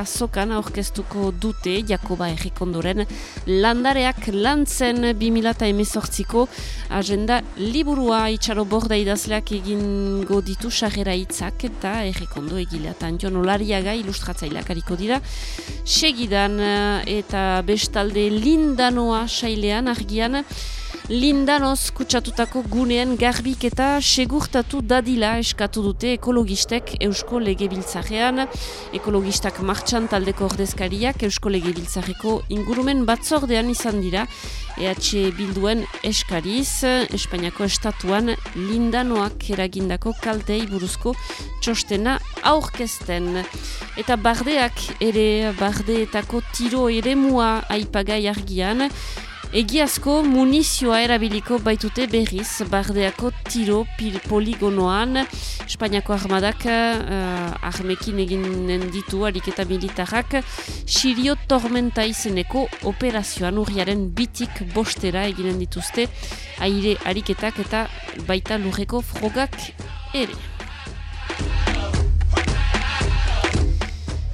azokan aurkeztuko dute Jakoba errekondoren landareak lantzen 2018ko agenda liburua itxaro borda idazleak egingo ditu sarrera itzak eta errekondo egilea tantion olariaga ilustratzaileak hariko dira. Segidan eta bestalde lindanoa sailean argian Lindanoz kutsatutako gunean garbik eta segurtatu dadila eskatu dute ekologistek Eusko Legebiltzarean. Ekologistak martxan taldeko ordezkariak Eusko Legebiltzareko ingurumen batzordean izan dira. EH Bilduen eskariz, Espainiako estatuan lindanoak eragindako kaltei buruzko txostena aurkezten. Eta bardeak ere bardeetako tiro ere mua aipagai argian, Egiazko munizioa erabiliko baitute berriz bardeako tiro pil poligonoan Espainiako armadak uh, armekin eginen ditu ariketa militarrak Sirio Tormenta izeneko operazioan urriaren bitik bostera eginen dituzte aire ariketak eta baita lurreko frogak ere.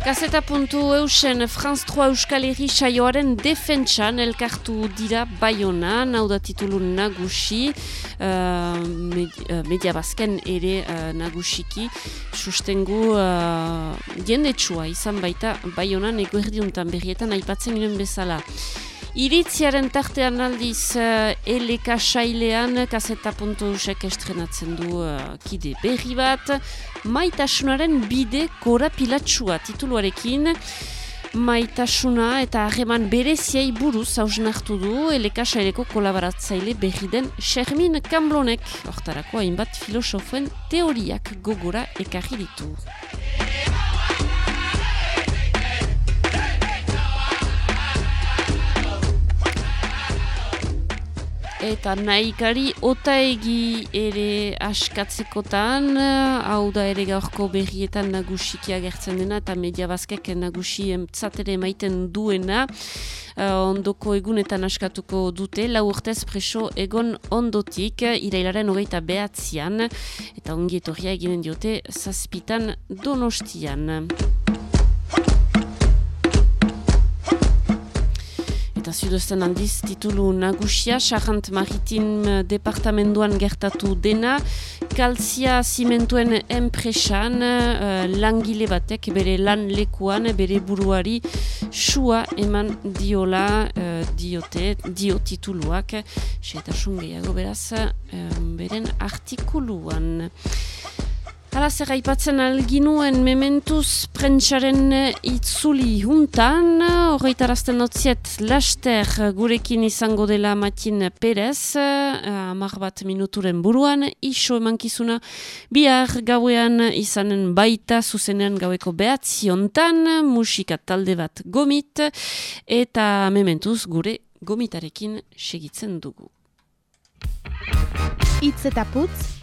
Gazeta puntu eusen Franz 3 Euskal Herri saioaren defentsan elkartu dira Bayonan, hau da titulu nagusi, uh, media bazken ere uh, nagusiki, sustengu uh, jendetsua izan baita Bayonan eguerdiuntan berrietan aipatzen ginen bezala. Iritziaren tartean aldiz uh, eleka sailean kaseta.usek estrenatzen du uh, kide berri bat. Maitasunaren bide korapilatsua tituluarekin. Maitasuna eta harreman bereziai buruz hausnartu du eleka saileko kolaboratzaile berri den Shermin Kamblonek hortarako hainbat filosofen teoriak gogora ekarri ditu. Eta nahikari otaegi ere askatzekotan, hau da ere gaurko berrietan nagusiki agertzen dena eta media bazkek nagusi ere maiten duena, uh, ondoko egunetan askatuko dute, lau urtez preso egon ondotik, irailaren hogeita behatzean, eta ongi etorria eginen diote zazpitan donostian. Zudozten aldiz titulu nagusia, Sarant Maritim departamenduan gertatu dena, kalzia zimentuen enpresan uh, langile batek bere lan lekuan, bere buruari sua eman diola uh, diote, dio tituluak, eta gehiago beraz, um, beren artikuluan. Hala zer haipatzen alginuen mementuz prentsaren itzuli juntan, horreitarazten notziet laster gurekin izango dela Matin Perez, amar bat minuturen buruan, iso emankizuna bihar gauean izanen baita zuzenean gaueko behatziontan, musika talde bat gomit, eta mementuz gure gomitarekin segitzen dugu. Itz eta putz,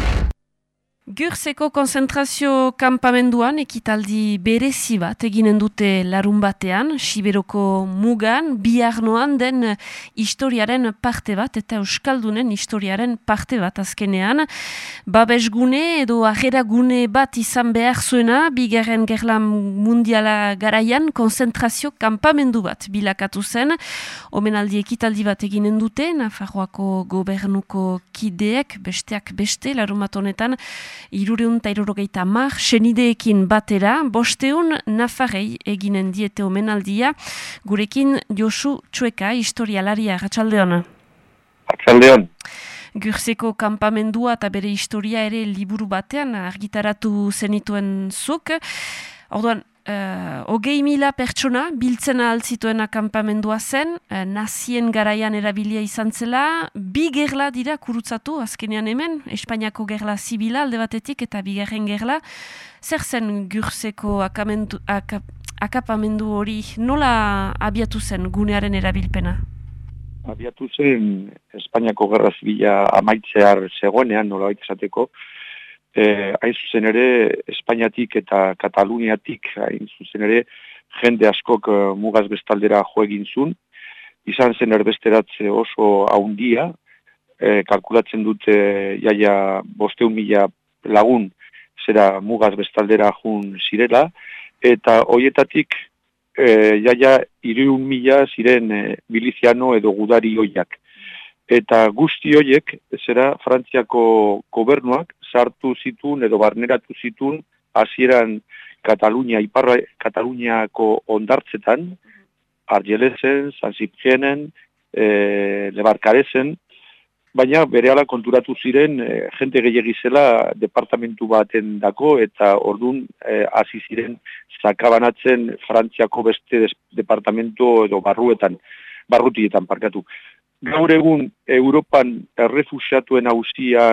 Gurseko konzentrazio kampamenduan ekitaldi berezi bat eginen dute larun batean, Siberoko mugan, biarnoan den historiaren parte bat eta Euskaldunen historiaren parte bat azkenean. Babesgune edo ageragune bat izan behar zuena, bigarren gerla mundiala garaian konzentrazio kampamendu bat bilakatu zen. Omenaldi ekitaldi bat eginen dute, Nafarroako gobernuko kideek, besteak beste, larun bat honetan, irureun eta irurogeita mar, senideekin batera, bosteun nafarei eginen diete omenaldia, gurekin Josu Txueka, historialaria, ratxaldeon. Ratxaldeon. Gurseko kampamendua eta bere historia ere liburu batean argitaratu zenituen zuk. Orduan, Uh, ogei mila pertsona biltzen altzituen akampamendua zen, uh, nazien garaian erabilia izan zela, bi gerla dira kurutzatu azkenean hemen, Espainiako gerla zibila alde batetik eta bigarren gerla. Zer zen gurzeko akapamendu hori? Nola abiatu zen gunearen erabilpena? Abiatu zen Espainiako gerra zibila amaitzear zegoenean nola esateko, e, hain zuzen ere Espainiatik eta Kataluniatik hain zuzen ere jende askok e, mugaz bestaldera jo egin zun, izan zen erbesteratze oso haundia, e, kalkulatzen dute jaia bosteun mila lagun zera mugaz bestaldera jun zirela, eta hoietatik e, jaia iriun mila ziren e, miliziano edo gudari hoiak. Eta guzti horiek, zera Frantziako gobernuak, sartu zitun edo barneratu zitun hasieran Katalunia iparra Kataluniako ondartzetan Argelesen, San Ziprienen, e, Lebarkarezen, baina berehala konturatu ziren e, jente gehiagizela departamentu baten dako eta ordun e, hasi ziren zakabanatzen Frantziako beste departamentu edo barruetan, barrutietan parkatu gaur egun Europan errefusiatuen hausia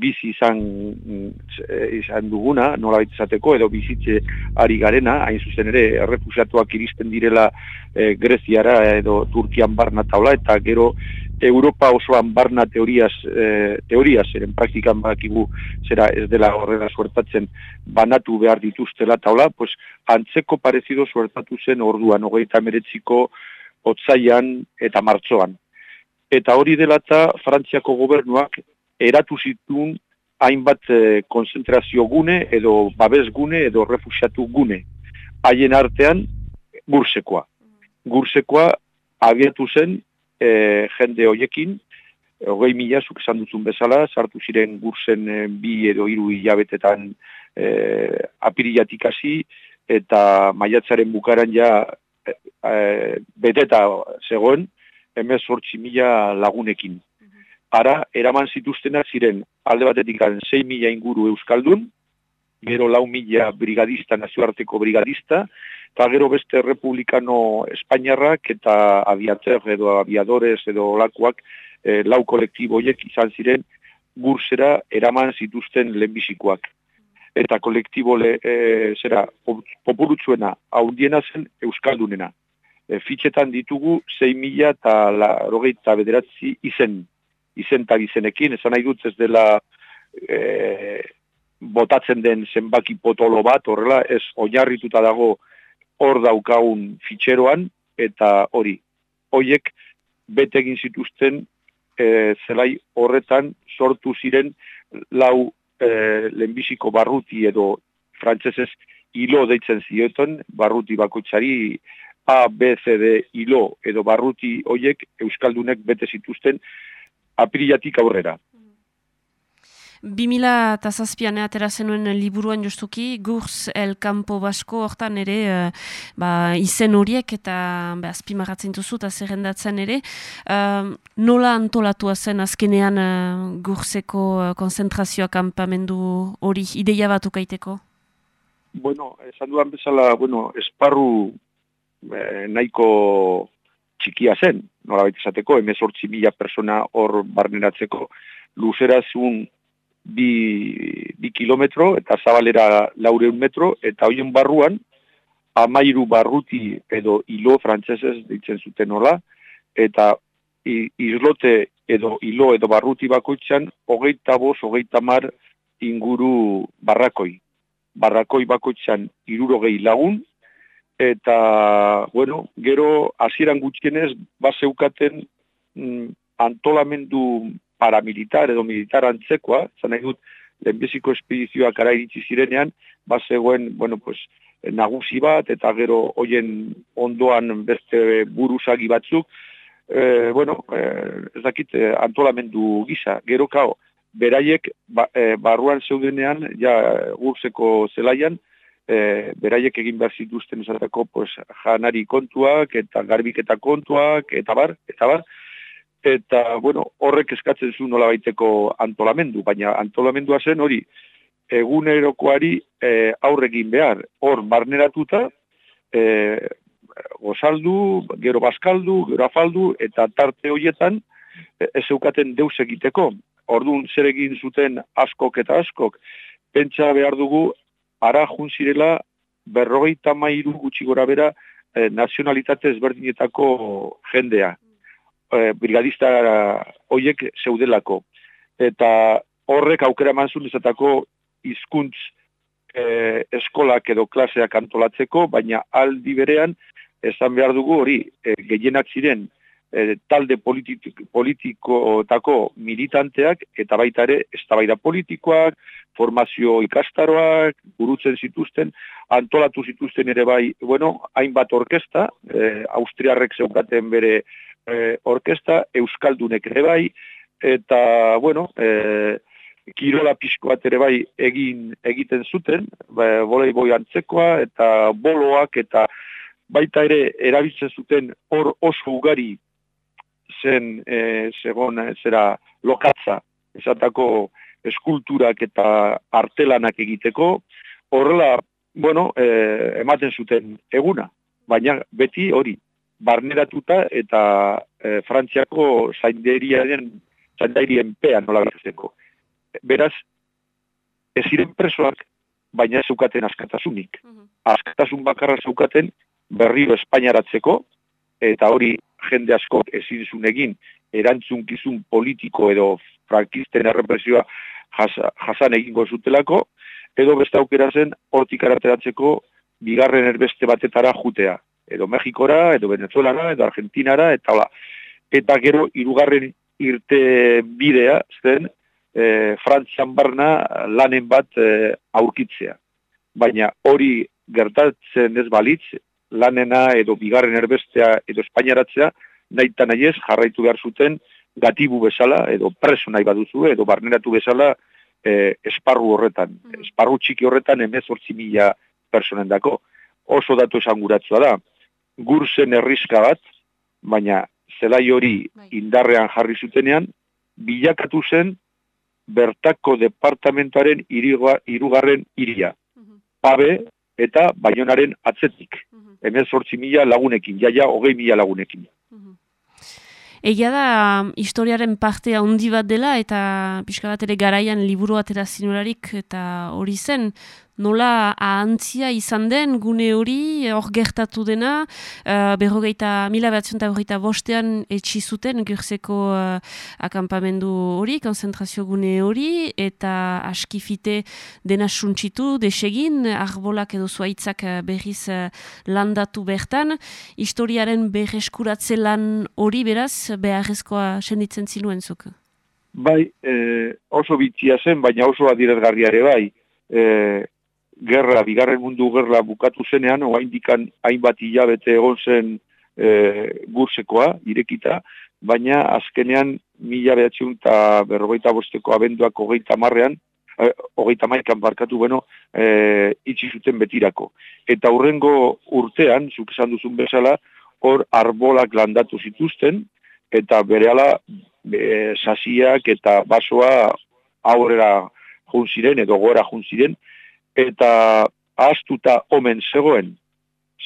bizi izan, eh, izan duguna, nola izateko, edo bizitze ari garena, hain zuzen ere, errefusiatuak iristen direla e, Greziara edo Turkian barna taula, eta gero Europa osoan barna teoriaz, e, teoriaz, eren praktikan bakigu zera ez dela horrela suertatzen banatu behar dituztela taula, pues, antzeko parezido suertatu zen orduan, hogeita meretziko otzaian eta martzoan eta hori dela eta Frantziako gobernuak eratu zitun hainbat e, konzentrazio gune edo babes gune edo refusiatu gune. Haien artean gursekoa. Gursekoa abiatu zen e, jende hoiekin, hogei mila zuk esan duzun bezala, sartu ziren gursen e, bi edo hiru hilabetetan e, apiriatik hasi eta maiatzaren bukaran ja e, beteta zegoen, emez sortzi mila lagunekin. Ara, eraman zituztenak ziren alde batetik 6 mila inguru euskaldun, gero lau mila brigadista, nazioarteko brigadista, eta gero beste republikano espainiarrak eta aviater edo aviadores edo lakuak e, lau kolektiboiek izan ziren gursera eraman zituzten lehenbizikoak. Eta kolektibo le, e, zera, populutzuena, haundiena zen euskaldunena e, fitxetan ditugu 6.000 eta rogeita bederatzi izen, izen eta izenekin, esan nahi dut ez dela e, botatzen den zenbaki potolo bat, horrela ez oinarrituta dago hor daukagun fitxeroan, eta hori, hoiek bete egin zituzten e, zelai horretan sortu ziren lau e, lehenbiziko barruti edo frantsesez hilo deitzen zioten, barruti bakoitzari A, B, C, D, ilo edo barruti hoiek Euskaldunek bete zituzten apirilatik aurrera. 2000 eta zazpian atera zenuen liburuan justuki, Gurs El Campo Basko hortan ere uh, ba, izen horiek eta ba, azpimarratzen duzu eta zerrendatzen ere. Uh, nola antolatua zen azkenean uh, Gurseko uh, konzentrazioa kampamendu hori ideia bat ukaiteko? Bueno, esan duan bezala, bueno, esparru e, nahiko txikia zen, nola baita esateko, emezortzi mila persona hor barneratzeko luzera zun bi, bi kilometro eta zabalera laureun metro, eta hoien barruan, amairu barruti edo hilo frantsesez ditzen zuten nola, eta izlote edo hilo edo barruti bakoitzan, hogeita boz, hogeita mar inguru barrakoi. Barrakoi bakoitzan irurogei lagun, eta, bueno, gero, hasieran gutxienez, baseukaten mm, antolamendu paramilitar edo militar antzekoa, zan nahi dut, lehenbiziko espedizioak ara iritsi zirenean, bazegoen, bueno, pues, nagusi bat, eta gero hoien ondoan beste buruzagi batzuk, e, bueno, e, ez dakit, e, antolamendu gisa, gero kao, beraiek ba, e, barruan zeudenean, ja gurzeko zelaian, e, beraiek egin behar zituzten esateko pues, janari kontuak, eta garbiketa kontuak, eta bar, eta bar, eta, bueno, horrek eskatzen zu nola baiteko antolamendu, baina antolamendua zen hori, egunerokoari e, aurregin behar, hor barneratuta, e, gozaldu, gero baskaldu, gero afaldu, eta tarte horietan e, ez eukaten deus egiteko. Orduan zer egin zuten askok eta askok, pentsa behar dugu, ara junzirela berrogeita mairu gutxi gora bera e, nazionalitate ezberdinetako jendea. E, brigadista hoiek zeudelako. Eta horrek aukera manzun ezatako izkuntz e, eskolak edo klaseak antolatzeko, baina aldi berean esan behar dugu hori e, gehienak ziren e, talde politikoetako militanteak eta baita ere eztabaida politikoak, formazio ikastaroak, burutzen zituzten, antolatu zituzten ere bai, bueno, hainbat orkesta, e, Austriarrek zeukaten bere e, orkesta, Euskaldunek ere bai, eta, bueno, e, kirola pixko bat ere bai egin egiten zuten, ba, voleiboi antzekoa, eta boloak, eta baita ere erabiltzen zuten hor oso ugari zen e, segon e, zera lokatza esatako eskulturak eta artelanak egiteko horrela bueno e, ematen zuten eguna baina beti hori barneratuta eta e, Frantziako zainderiaren zaindairien pea nola bizeko. Beraz, ez ziren presoak, baina zeukaten askatasunik. Askatasun bakarra zeukaten berriro Espainiaratzeko, eta hori jende askok ezin zuen egin erantzunkizun politiko edo frankisten errepresioa jasan egingo zutelako, edo beste aukera zen hortik arateratzeko bigarren erbeste batetara jutea. Edo Mexikora, edo Venezuelara, edo Argentinara, eta hola. Eta gero, irugarren irte bidea zen e, Frantzian barna lanen bat e, aurkitzea. Baina hori gertatzen ez balitz, lanena edo bigarren erbestea edo espainaratzea, nahi eta nahi ez jarraitu behar zuten gatibu bezala edo preso nahi baduzu edo barneratu bezala e, esparru horretan. Mm. Esparru txiki horretan emez hortzi mila personen dako. Oso datu esanguratzua da. Gurzen erriska bat, baina zelai hori bai. indarrean jarri zutenean, bilakatu zen bertako departamentoaren irugarren iria. Mm Pabe eta baionaren atzetik. Hemen sortzi mila lagunekin, jaia hogei mila lagunekin. Egia da, historiaren parte handi bat dela, eta pixka bat ere garaian liburu atera zinurarik, eta hori zen, nola ahantzia izan den gune hori, hor gertatu dena, uh, berrogeita, mila behatzen eta bostean etxi zuten gyrzeko uh, akampamendu hori, konzentrazio gune hori, eta askifite dena suntsitu, desegin, arbolak edo zuaitzak uh, berriz uh, landatu bertan, historiaren berreskuratze lan hori beraz, beharrezkoa senditzen zinuen zuk? Bai, eh, oso bitzia zen, baina oso adirazgarriare bai. Eh, gerra, bigarren mundu gerra bukatu zenean, oa indikan hainbat hilabete egon zen e, gursekoa, irekita, baina azkenean mila behatziun eta berrogeita bosteko abenduak hogeita marrean, e, hogeita maikan barkatu beno, e, itxi zuten betirako. Eta hurrengo urtean, zuk esan duzun bezala, hor arbolak landatu zituzten, eta berehala e, sasiak eta basoa aurrera junziren, edo gora junziren, eta ahaztuta omen zegoen,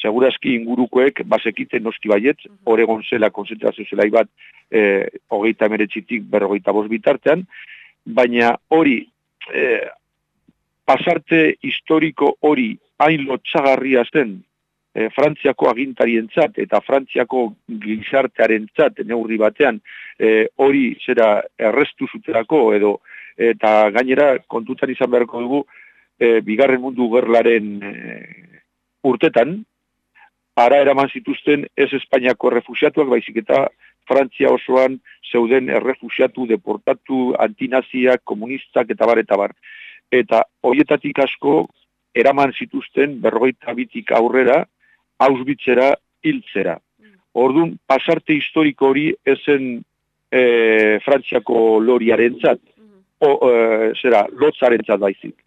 segurazki ingurukoek bazekiten noski baiet, oregon zela konzentrazio zela bat e, hogeita meretzitik berrogeita bost bitartean, baina hori e, pasarte historiko hori hain lotxagarria zen e, Frantziako agintarientzat eta Frantziako gizartearentzat neurri batean e, hori zera errestu zuterako edo eta gainera kontutan izan beharko dugu e, bigarren mundu gerlaren e, urtetan ara eraman zituzten ez Espainiako refusiatuak baizik eta Frantzia osoan zeuden errefusiatu, deportatu, antinaziak, komunistak eta bar eta bar. Eta horietatik asko eraman zituzten berrogeita bitik aurrera hausbitzera hiltzera. Orduan, pasarte historiko hori ezen e, Frantziako loriaren zat, o, e, zera, lotzaren zat baizik.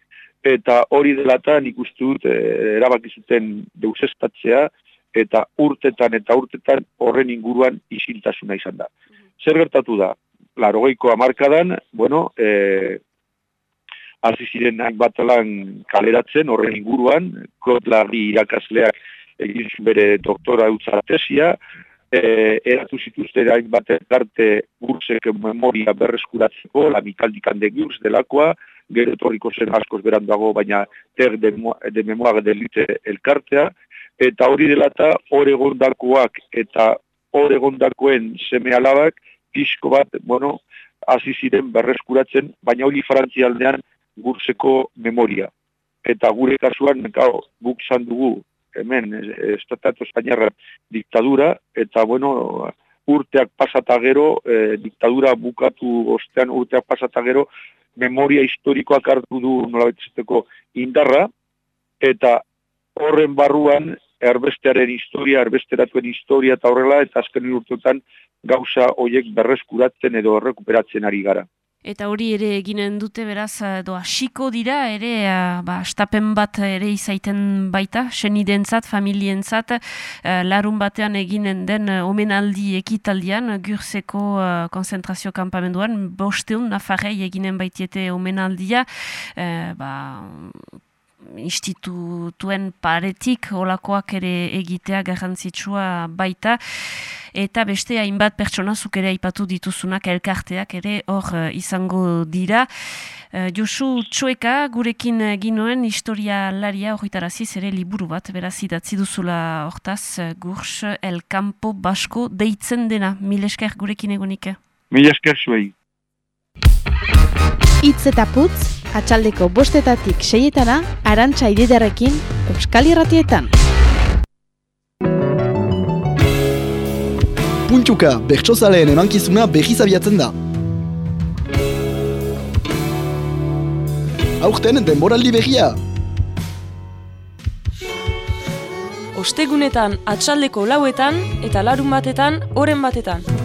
Eta hori delatan ikustut e, erabakizuten deusestatzea, eta urtetan eta urtetan horren inguruan isiltasuna izan da. Zer gertatu da? Larogeiko amarkadan, bueno, e, hasi ziren bat lan kaleratzen horren inguruan, Klotlarri irakasleak egin bere doktora utza tesia, e, eratu zituzte hain bat arte gursek memoria berreskuratzeko, la mikaldikan de gurs delakoa, gero etorriko zen askoz beranduago, baina ter de, de memoire delite elkartea, eta hori dela eta oregondakoak eta oregondakoen seme alabak pixko bat, bueno, hasi ziren berreskuratzen, baina hori frantzialdean gurseko memoria. Eta gure kasuan, gau, guk zan dugu, hemen, estatatu espainiarra diktadura, eta bueno, urteak pasatagero, e, diktadura bukatu ostean urteak pasatagero, memoria historikoak hartu du nola indarra, eta horren barruan erbestearen historia, erbesteratuen historia eta horrela, eta azken urteotan gauza hoiek berreskuratzen edo rekuperatzen ari gara. Eta hori ere eginen dute beraz, edo hasiko dira, ere, eh, ba, bat ere izaiten baita, senidentzat, familientzat, uh, larun batean eginen den omenaldi ekitaldian, gurzeko uh, konzentrazio kampamenduan, bosteun, nafarrei eginen baitiete omenaldia, uh, ba, institutuen paretik olakoak ere egitea garrantzitsua baita eta beste hainbat pertsona zuk ere aipatu dituzunak elkarteak ere hor uh, izango dira. Uh, Josu Txueka gurekin ginoen historia laria horretaraziz ere liburu bat beraz idatzi duzula hortaz uh, gurs El Campo Basko deitzen dena. Mil esker gurekin egonik? Mil esker zuei. Itz eta putz atxaldeko bostetatik seietana, arantxa ididarekin, Euskal Irratietan. Puntuka, bertsozaleen emankizuna behiz abiatzen da. Aurten denboraldi behia! Ostegunetan atxaldeko lauetan eta larun batetan, oren batetan.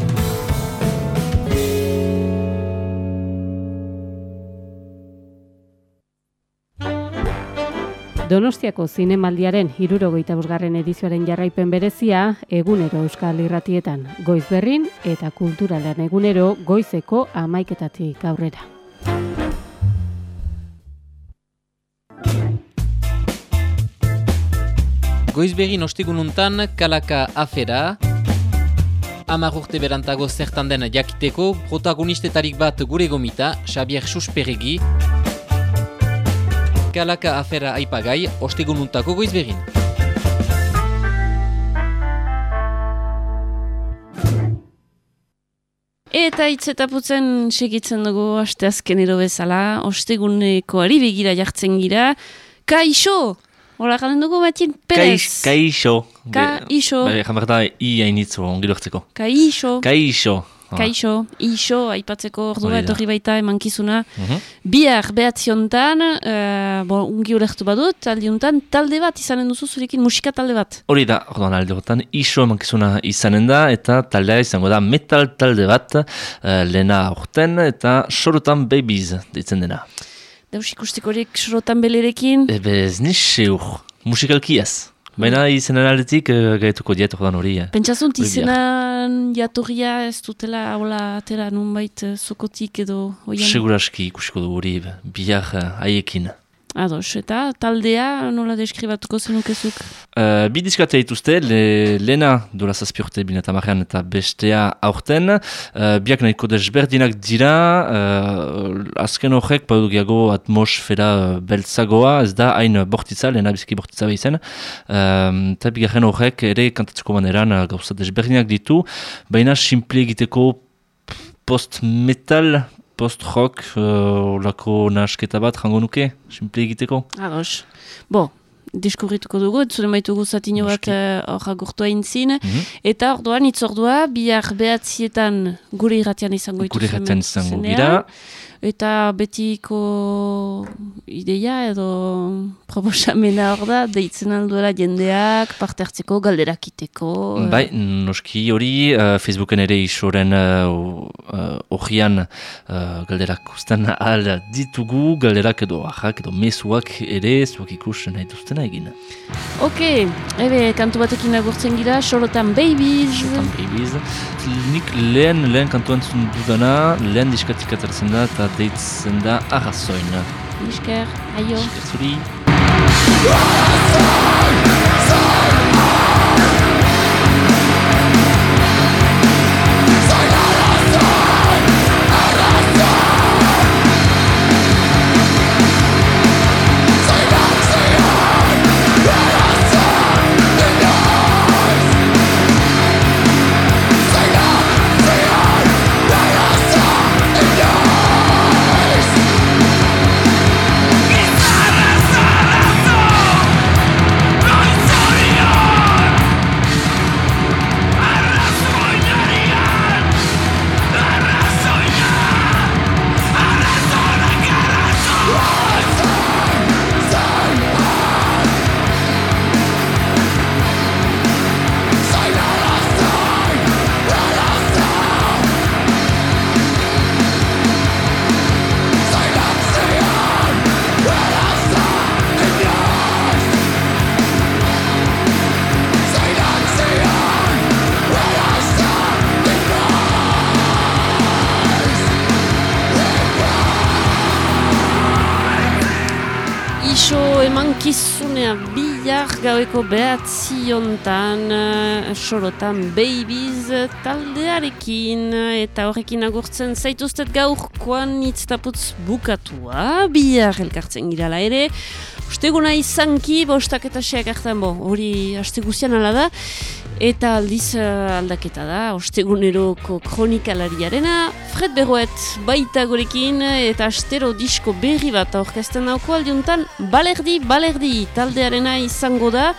Donostiako zinemaldiaren hirurogeita busgarren edizioaren jarraipen berezia egunero euskal irratietan goiz berrin eta kulturalean egunero goizeko amaiketatik aurrera. Goiz begin ostigununtan kalaka afera, Amar urte berantago zertan den jakiteko, protagonistetarik bat gure gomita, Xabier Susperegi, kalaka afera aipagai, ostegununtako goiz begin. Eta itzetaputzen segitzen dugu asteazken ero bezala, osteguneko ari begira jartzen gira. Kaixo! Hola, galen dugu batien perez? Kaixo. Kaixo. Bai, jamarta, i hainitzu ongi lortzeko. Kaixo. Kaixo. Ah. Kaixo, iso, aipatzeko ordua etorri baita emankizuna. -hmm. Bihar behatziontan, uh, bon, ungi ulertu badut, aldiuntan, talde bat izanen duzu zurekin, musika talde bat. Hori da, orduan alde iso emankizuna izanen da, eta taldea izango da metal talde bat, uh, lena orten, eta sorotan babies ditzen dena. Deus ikustekorik sorotan belerekin? Ebe, ez nixeur, musikalki ez. Baina izenan aldetik uh, gaituko diet ordan hori. Eh. Pentsazunt izenan jatorria ez dutela hola atera nunbait uh, sokotik edo oian? Seguraski ikusiko du hori bihar uh, haiekin. Ados, eta taldea nola deskribatuko zenukezuk? Uh, bi diskatea dituzte, le, lena dola zazpiorte binetamarean eta bestea aurten. Uh, biak nahiko desberdinak dira, uh, azken horrek, paudu gehiago atmosfera beltzagoa, ez da hain bortitza, lehena bizki bortitza behizen. Uh, eta bigarren horrek ere kantatzeko maneran uh, gauza desberdinak ditu, baina simple egiteko post-metal post-rock, uh, lako nahasketa bat, jango nuke, simple egiteko? Ados. Bo, diskurrituko dugu, zure maitugu zatino bat hor uh, agurtua intzin. Mm -hmm. Eta orduan, itzordua, bihar behatzietan gure irratian izango ituzen. Gure irratian izango gira. Eta betiko ideia edo proposamena hor da, deitzen alduela jendeak, parte hartzeko, galderak iteko. Bai, noski hori, uh, Facebooken ere isoren horian uh, uh, uh, galderak usten ahal ditugu, galderak edo ahak edo mesuak ere zuak ikusten nahi duztena egin. Ok, ebe, kantu batekin agurtzen gira, Sorotan Babies. Sorotan Babies. Nik lehen, lehen kantuan zuen dudana, lehen diskatik atertzen da, eta deitzen da arrazoin. Esker, aio. Esker zuri. Gaueko behatzi ontan, uh, sorotan babies taldearekin, eta horrekin agurtzen zaituztet gaurkoan itztaputz bukatua, bihar elkartzen girala ere, usteguna izanki, bostak eta seak hartan, bo, hori haste guzian ala da, eta aldiz uh, aldaketa da, osteguneroko kronikalariarena, Fred Berroet baita gorekin, eta astero disko berri bat aurkezten dauko aldiuntan, balerdi, balerdi taldearena izango da,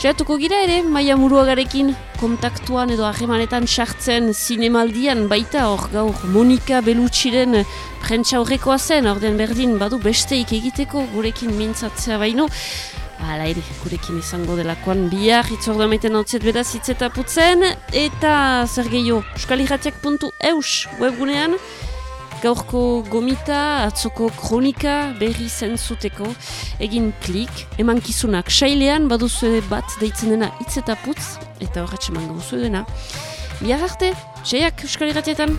Jatuko gira ere, maia muruagarekin kontaktuan edo ahemanetan sartzen zinemaldian baita hor gaur Monika Belutxiren prentsa horrekoa zen, orden berdin badu besteik egiteko gurekin mintzatzea baino. Hala ere, gurekin izango delakoan bihar, itzorda maiten hau zet bedaz putzen, eta zer gehiago, eus webgunean, gaurko gomita, atzoko kronika berri zentzuteko, egin klik, eman kizunak sailean, baduzu bat deitzen dena itzetaputz, eta horretxe mango dena. Bihar arte, seiak euskaliratietan!